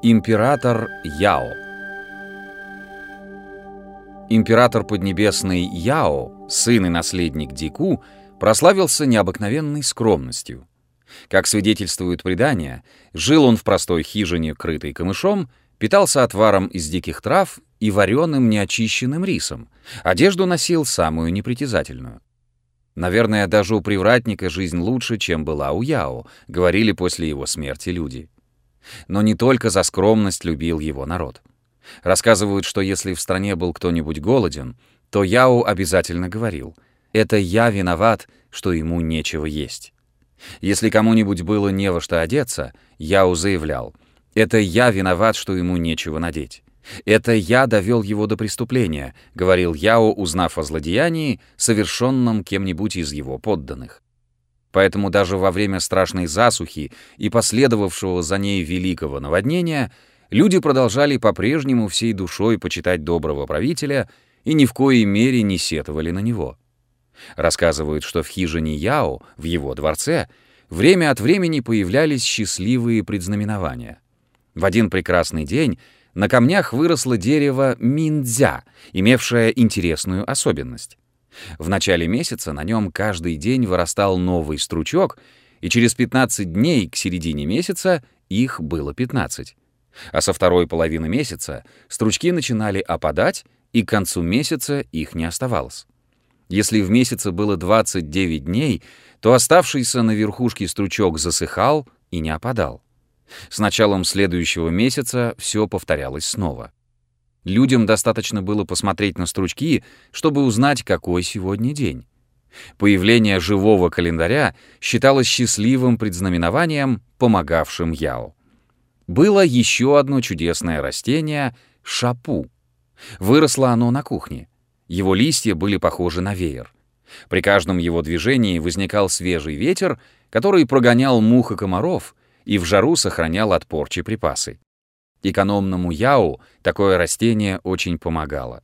Император Яо Император Поднебесный Яо, сын и наследник Дику, прославился необыкновенной скромностью. Как свидетельствует предание, жил он в простой хижине, крытой камышом, питался отваром из диких трав и вареным неочищенным рисом, одежду носил самую непритязательную. Наверное, даже у привратника жизнь лучше, чем была у Яо, говорили после его смерти люди. Но не только за скромность любил его народ. Рассказывают, что если в стране был кто-нибудь голоден, то Яо обязательно говорил «это я виноват, что ему нечего есть». Если кому-нибудь было не во что одеться, Яо заявлял «это я виноват, что ему нечего надеть». «Это я довел его до преступления», — говорил Яо, узнав о злодеянии, совершенном кем-нибудь из его подданных. Поэтому даже во время страшной засухи и последовавшего за ней великого наводнения люди продолжали по-прежнему всей душой почитать доброго правителя и ни в коей мере не сетовали на него. Рассказывают, что в хижине Яо, в его дворце, время от времени появлялись счастливые предзнаменования. В один прекрасный день на камнях выросло дерево миндзя, имевшее интересную особенность. В начале месяца на нем каждый день вырастал новый стручок, и через 15 дней к середине месяца их было 15. А со второй половины месяца стручки начинали опадать, и к концу месяца их не оставалось. Если в месяце было 29 дней, то оставшийся на верхушке стручок засыхал и не опадал. С началом следующего месяца все повторялось снова. Людям достаточно было посмотреть на стручки, чтобы узнать, какой сегодня день. Появление живого календаря считалось счастливым предзнаменованием, помогавшим Яо. Было еще одно чудесное растение — шапу. Выросло оно на кухне. Его листья были похожи на веер. При каждом его движении возникал свежий ветер, который прогонял мух и комаров — и в жару сохранял от порчи припасы. Экономному яу такое растение очень помогало.